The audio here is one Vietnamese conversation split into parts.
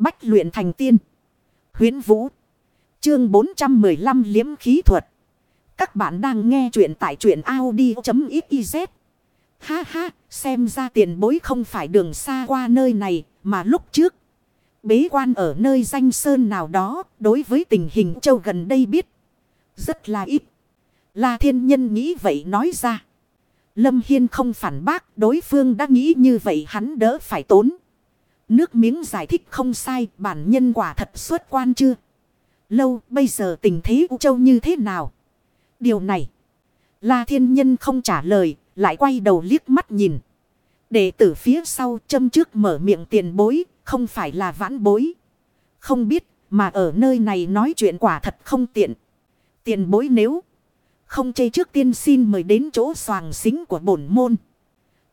Bách luyện thành tiên. Huyến Vũ. Chương 415 liếm khí thuật. Các bạn đang nghe truyện tại truyện Audi.xyz. Ha ha, xem ra tiền bối không phải đường xa qua nơi này, mà lúc trước. Bế quan ở nơi danh sơn nào đó, đối với tình hình châu gần đây biết. Rất là ít. là thiên nhân nghĩ vậy nói ra. Lâm Hiên không phản bác, đối phương đã nghĩ như vậy hắn đỡ phải tốn. Nước miếng giải thích không sai, bản nhân quả thật xuất quan chưa? Lâu, bây giờ tình thế U Châu như thế nào? Điều này, La Thiên Nhân không trả lời, lại quay đầu liếc mắt nhìn. Đệ tử phía sau châm trước mở miệng tiền bối, không phải là vãn bối. Không biết, mà ở nơi này nói chuyện quả thật không tiện. Tiền bối nếu không chê trước tiên xin mời đến chỗ soàng xính của bổn môn.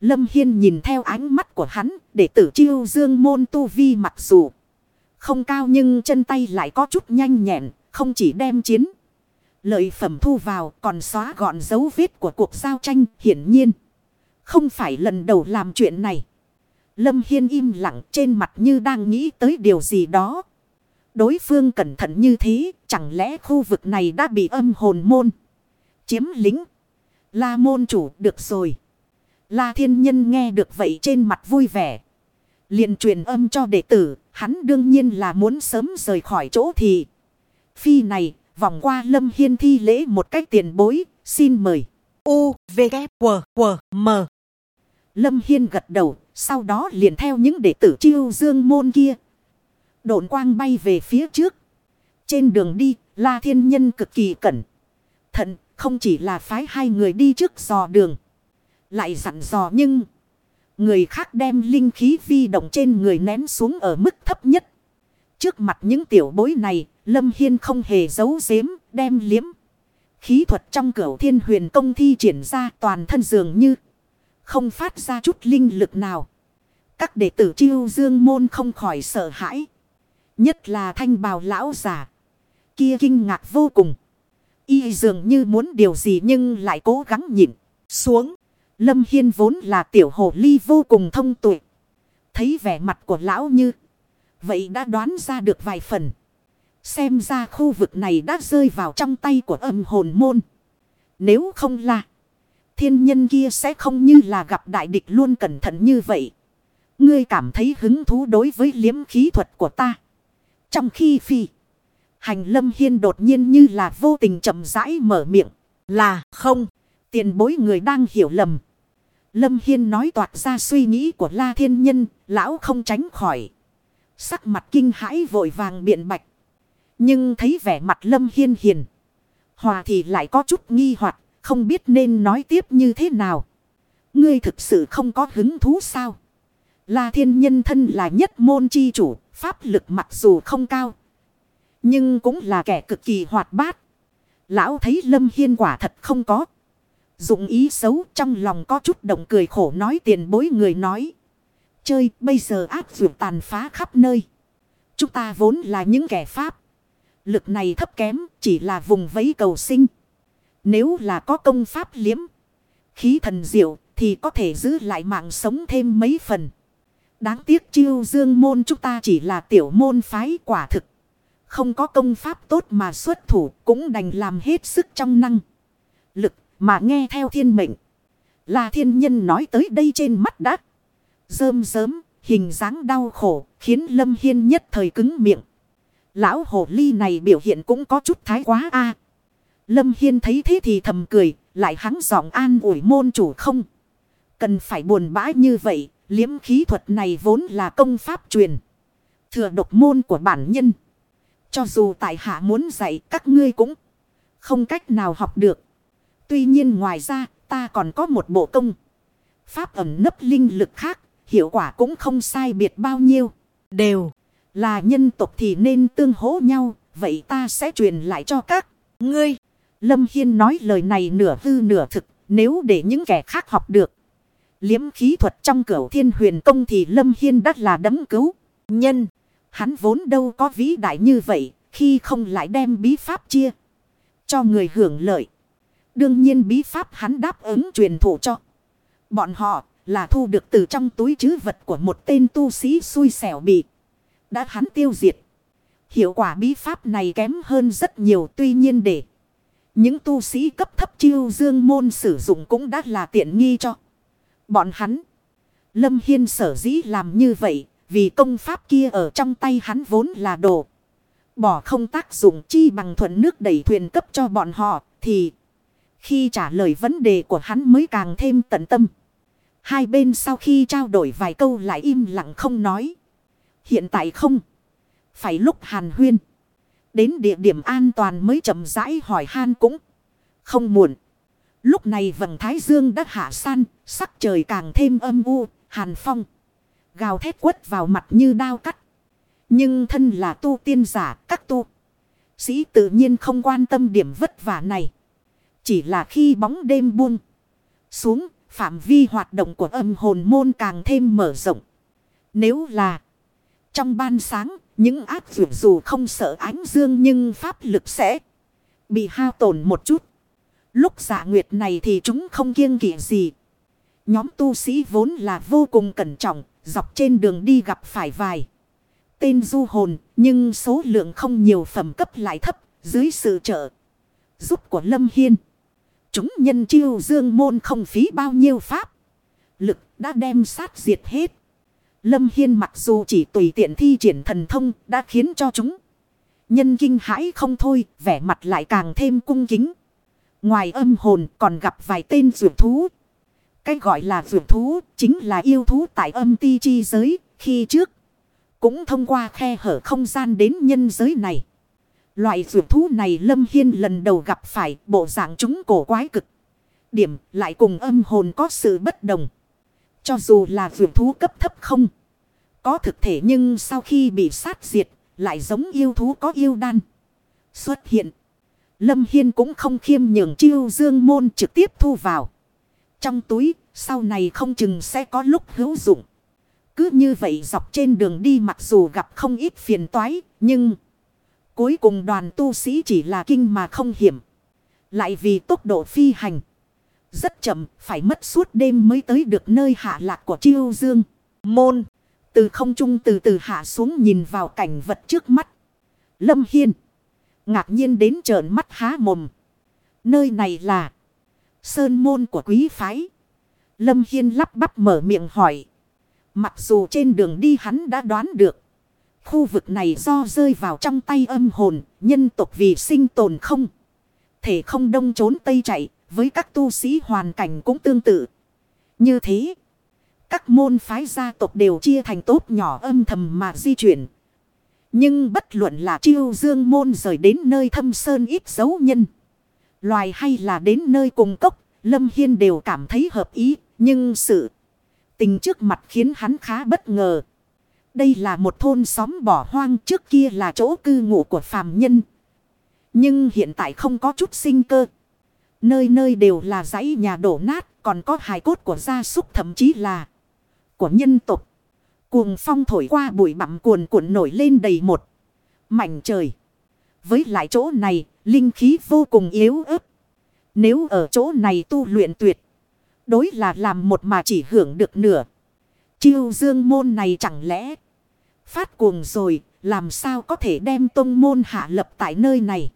Lâm Hiên nhìn theo ánh mắt của hắn, để tử chiêu dương môn tu vi mặc dù không cao nhưng chân tay lại có chút nhanh nhẹn, không chỉ đem chiến. Lợi phẩm thu vào còn xóa gọn dấu vết của cuộc giao tranh hiển nhiên. Không phải lần đầu làm chuyện này. Lâm Hiên im lặng trên mặt như đang nghĩ tới điều gì đó. Đối phương cẩn thận như thế, chẳng lẽ khu vực này đã bị âm hồn môn chiếm lính. La môn chủ được rồi. La thiên nhân nghe được vậy trên mặt vui vẻ. liền truyền âm cho đệ tử, hắn đương nhiên là muốn sớm rời khỏi chỗ thì. Phi này, vòng qua lâm hiên thi lễ một cách tiền bối, xin mời. U, V, K, W, W, M. Lâm hiên gật đầu, sau đó liền theo những đệ tử chiêu dương môn kia. Độn quang bay về phía trước. Trên đường đi, La Thiên Nhân cực kỳ cẩn thận, không chỉ là phái hai người đi trước dò đường. Lại dặn dò nhưng. Người khác đem linh khí vi động trên người nén xuống ở mức thấp nhất. Trước mặt những tiểu bối này, Lâm Hiên không hề giấu giếm, đem liếm. Khí thuật trong cửu thiên huyền công thi triển ra toàn thân dường như. Không phát ra chút linh lực nào. Các đệ tử chiêu dương môn không khỏi sợ hãi. Nhất là thanh bào lão giả. Kia kinh ngạc vô cùng. Y dường như muốn điều gì nhưng lại cố gắng nhịn xuống. Lâm Hiên vốn là tiểu hồ ly vô cùng thông tuệ. Thấy vẻ mặt của lão như. Vậy đã đoán ra được vài phần. Xem ra khu vực này đã rơi vào trong tay của âm hồn môn. Nếu không là. Thiên nhân kia sẽ không như là gặp đại địch luôn cẩn thận như vậy. Ngươi cảm thấy hứng thú đối với liếm khí thuật của ta. Trong khi phi. Hành lâm hiên đột nhiên như là vô tình chậm rãi mở miệng. Là không. Tiền bối người đang hiểu lầm. Lâm Hiên nói toạt ra suy nghĩ của La Thiên Nhân. Lão không tránh khỏi. Sắc mặt kinh hãi vội vàng biện bạch. Nhưng thấy vẻ mặt Lâm Hiên hiền. Hòa thì lại có chút nghi hoặc, Không biết nên nói tiếp như thế nào. Ngươi thực sự không có hứng thú sao? La Thiên Nhân thân là nhất môn chi chủ. Pháp lực mặc dù không cao. Nhưng cũng là kẻ cực kỳ hoạt bát. Lão thấy Lâm Hiên quả thật không có. Dụng ý xấu trong lòng có chút động cười khổ nói tiền bối người nói. Chơi, bây giờ áp dụng tàn phá khắp nơi. Chúng ta vốn là những kẻ Pháp. Lực này thấp kém, chỉ là vùng vẫy cầu sinh. Nếu là có công pháp liếm. Khí thần diệu, thì có thể giữ lại mạng sống thêm mấy phần. Đáng tiếc chiêu dương môn chúng ta chỉ là tiểu môn phái quả thực. Không có công pháp tốt mà xuất thủ cũng đành làm hết sức trong năng. Lực mà nghe theo thiên mệnh. Là thiên nhân nói tới đây trên mắt đắt. Rơm rớm, hình dáng đau khổ, khiến Lâm Hiên nhất thời cứng miệng. Lão hồ ly này biểu hiện cũng có chút thái quá a Lâm Hiên thấy thế thì thầm cười, lại hắn giọng an ủi môn chủ không. Cần phải buồn bã như vậy, liếm khí thuật này vốn là công pháp truyền. Thừa độc môn của bản nhân. Cho dù tại hạ muốn dạy các ngươi cũng không cách nào học được. Tuy nhiên ngoài ra ta còn có một bộ công. Pháp ẩm nấp linh lực khác. Hiệu quả cũng không sai biệt bao nhiêu. Đều là nhân tộc thì nên tương hỗ nhau. Vậy ta sẽ truyền lại cho các ngươi. Lâm Hiên nói lời này nửa hư nửa thực. Nếu để những kẻ khác học được. Liếm khí thuật trong cửu thiên huyền công thì Lâm Hiên đắt là đấm cứu. Nhân. Hắn vốn đâu có vĩ đại như vậy, khi không lại đem bí pháp chia cho người hưởng lợi. Đương nhiên bí pháp hắn đáp ứng truyền thụ cho. Bọn họ là thu được từ trong túi chứ vật của một tên tu sĩ xui xẻo bị Đã hắn tiêu diệt. Hiệu quả bí pháp này kém hơn rất nhiều, tuy nhiên để. Những tu sĩ cấp thấp chiêu dương môn sử dụng cũng đã là tiện nghi cho. Bọn hắn. Lâm Hiên sở dĩ làm như vậy. Vì công pháp kia ở trong tay hắn vốn là đồ. Bỏ không tác dụng chi bằng thuận nước đẩy thuyền cấp cho bọn họ. Thì khi trả lời vấn đề của hắn mới càng thêm tận tâm. Hai bên sau khi trao đổi vài câu lại im lặng không nói. Hiện tại không. Phải lúc hàn huyên. Đến địa điểm an toàn mới chậm rãi hỏi han cũng không muộn. Lúc này vầng thái dương đã hạ san, sắc trời càng thêm âm u, hàn phong. Gào thét quất vào mặt như đao cắt. Nhưng thân là tu tiên giả, các tu. Sĩ tự nhiên không quan tâm điểm vất vả này. Chỉ là khi bóng đêm buông xuống, phạm vi hoạt động của âm hồn môn càng thêm mở rộng. Nếu là trong ban sáng, những ác dù dù không sợ ánh dương nhưng pháp lực sẽ bị hao tổn một chút. Lúc dạ nguyệt này thì chúng không kiêng kỵ gì. Nhóm tu sĩ vốn là vô cùng cẩn trọng, dọc trên đường đi gặp phải vài. Tên du hồn, nhưng số lượng không nhiều phẩm cấp lại thấp, dưới sự trợ giúp của Lâm Hiên. Chúng nhân chiêu dương môn không phí bao nhiêu pháp. Lực đã đem sát diệt hết. Lâm Hiên mặc dù chỉ tùy tiện thi triển thần thông đã khiến cho chúng. Nhân kinh hãi không thôi, vẻ mặt lại càng thêm cung kính. Ngoài âm hồn còn gặp vài tên dược thú. Cái gọi là dược thú chính là yêu thú tại âm ti chi giới khi trước. Cũng thông qua khe hở không gian đến nhân giới này. Loại dược thú này Lâm Hiên lần đầu gặp phải bộ dạng chúng cổ quái cực. Điểm lại cùng âm hồn có sự bất đồng. Cho dù là dược thú cấp thấp không. Có thực thể nhưng sau khi bị sát diệt lại giống yêu thú có yêu đan. Xuất hiện. Lâm Hiên cũng không khiêm nhường chiêu dương môn trực tiếp thu vào. Trong túi, sau này không chừng sẽ có lúc hữu dụng. Cứ như vậy dọc trên đường đi mặc dù gặp không ít phiền toái, nhưng... Cuối cùng đoàn tu sĩ chỉ là kinh mà không hiểm. Lại vì tốc độ phi hành. Rất chậm, phải mất suốt đêm mới tới được nơi hạ lạc của chiêu dương. Môn, từ không trung từ từ hạ xuống nhìn vào cảnh vật trước mắt. Lâm Hiên. Ngạc nhiên đến trợn mắt há mồm. Nơi này là sơn môn của quý phái. Lâm Hiên lắp bắp mở miệng hỏi. Mặc dù trên đường đi hắn đã đoán được. Khu vực này do rơi vào trong tay âm hồn, nhân tộc vì sinh tồn không. Thể không đông trốn tây chạy, với các tu sĩ hoàn cảnh cũng tương tự. Như thế, các môn phái gia tộc đều chia thành tốt nhỏ âm thầm mà di chuyển. Nhưng bất luận là chiêu dương môn rời đến nơi thâm sơn ít dấu nhân. Loài hay là đến nơi cùng cốc, Lâm Hiên đều cảm thấy hợp ý, nhưng sự tình trước mặt khiến hắn khá bất ngờ. Đây là một thôn xóm bỏ hoang trước kia là chỗ cư ngụ của phàm nhân. Nhưng hiện tại không có chút sinh cơ. Nơi nơi đều là dãy nhà đổ nát, còn có hài cốt của gia súc thậm chí là của nhân tộc. Cuồng phong thổi qua bụi bặm cuồn cuộn nổi lên đầy một mảnh trời. Với lại chỗ này, linh khí vô cùng yếu ớt. Nếu ở chỗ này tu luyện tuyệt, đối là làm một mà chỉ hưởng được nửa. Chiêu dương môn này chẳng lẽ phát cuồng rồi, làm sao có thể đem tông môn hạ lập tại nơi này.